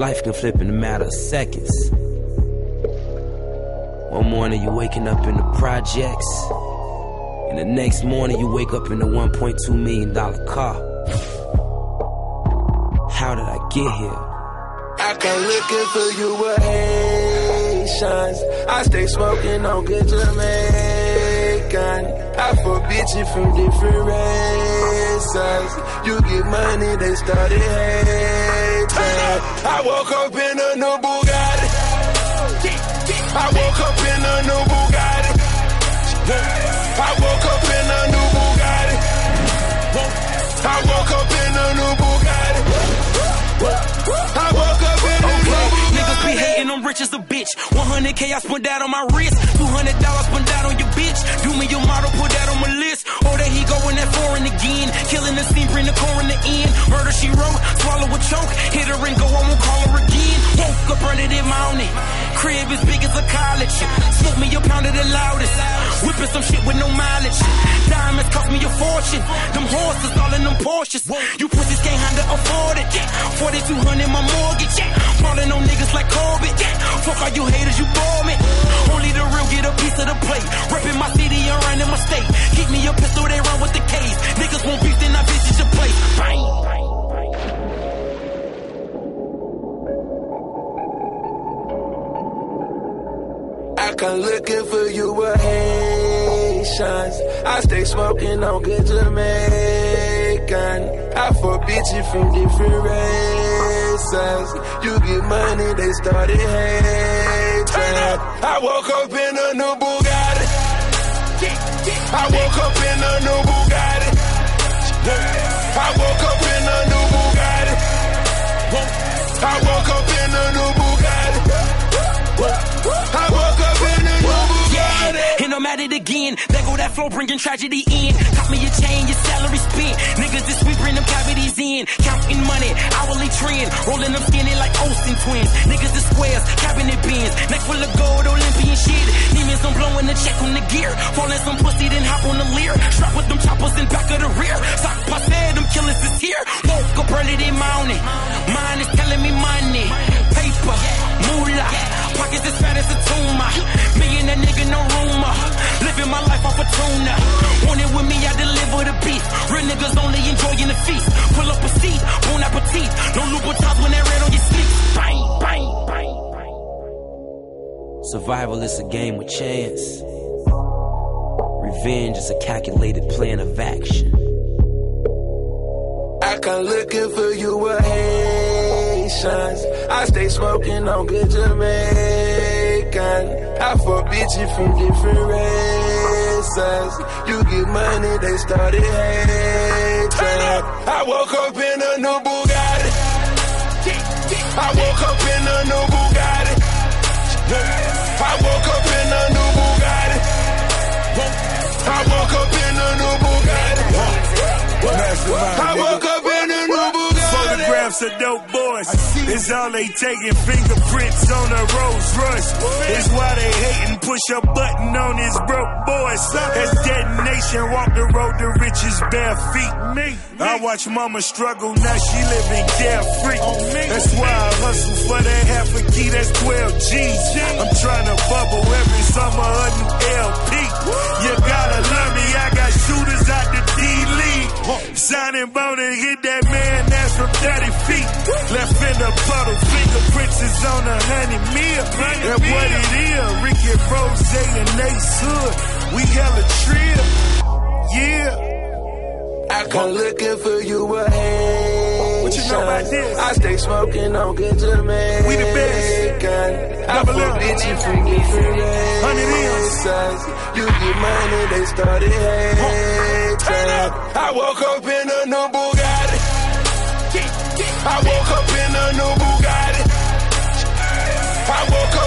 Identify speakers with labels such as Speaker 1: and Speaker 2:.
Speaker 1: Life can flip in a matter of seconds. One morning you waking up in the projects, and the next morning you wake up in a 1.2 million dollar car. How did I get here?
Speaker 2: I come looking for you with Haitians. I stay smoking on good Jamaican. I fuck bitches from different races. You get money, they started hating. I woke up in a new Bugatti. I woke up in a new Bugatti. I woke up in a new Bugatti. I woke up in a new Bugatti. I woke up in a new Bugatti.
Speaker 3: Niggas be hating, I'm rich as a bitch. 100k I spent that on my wrist. 200 dollars spent that on your bitch. Do me your model, put that on my list. Or that he going that foreign again. Killing the scene, bring the core in the end. Murder she wrote, swallow a choke. Hit her and go, I won't call her again. Woke up early that morning. Crib as big as a college. Smoke me a pound of the loudest. Whipping some shit with no mileage. Diamonds cost me a fortune. Them horses all in them Porsches. You pussies can't handle afford it. 4200 my mortgage. Falling on niggas like Corbett. Fuck all you haters, you bore I
Speaker 2: come looking for you with Haitians. I stay smoking on good Jamaican. I fuck bitches from different races. You get money, they started hating. I woke up in a new Bugatti. I woke up in a new Bugatti.
Speaker 3: At it again. There go that flow, bringing tragedy in. Cop me a chain, your salary spent. Niggas this week bring them cavities in. Counting money, hourly trend. Rolling them skinny like Olsen twins. Niggas the squares, cabinet bins. Neck full of gold, Olympian shit. Demons, I'm blowing the check on the gear. Falling some pussy, then hop on the Lear. Strap with them choppers in back of the rear. Sock passe, them killers is here. Woke up early this morning. Mine is telling me money. Paper, moolah. Pockets as fat as a tumor. Me and that nigga, no rumor. Living my life off a tuna. Want it with me, I deliver the beef. Real niggas only enjoying the feast. Pull up a seat, bon appetit. No Louboutins when they red on your sleeve. Bang, bang, bang, bang.
Speaker 1: Survival is a game with chance. Revenge is a calculated plan of action.
Speaker 2: I come looking for you with Haitians. I stay smoking on good Jamaican. I fuck bitches from different races. You get money, they started hating. I woke up in a new Bugatti. I woke up in a new Bugatti. I woke
Speaker 4: Of dope boys. It's all they taking fingerprints on a Rolls Royce. It's why they hating. Push a button on his broke boys. As detonation, walk the road to riches bare feet. Me. I watch mama struggle, now she living carefree. That's why I hustle for that half a key, that's 12 G's. I'm trying to bubble every summer Signing bone and hit that man ass from 30 feet. Left in the puddle, fingerprints is on a honey meal. That's what it is. Ricky Rose and Ace Hood. We hella trill. Yeah.
Speaker 2: I come looking for you Haitians.
Speaker 4: What you know about this?
Speaker 2: I stay smoking on good Jamaican.
Speaker 4: We the best.
Speaker 2: I
Speaker 4: Double
Speaker 2: fuck
Speaker 4: M.
Speaker 2: bitches from different
Speaker 4: Hundred.
Speaker 2: You get money, they started hating. I woke up in a new Bugatti. I woke up in a new Bugatti. I woke up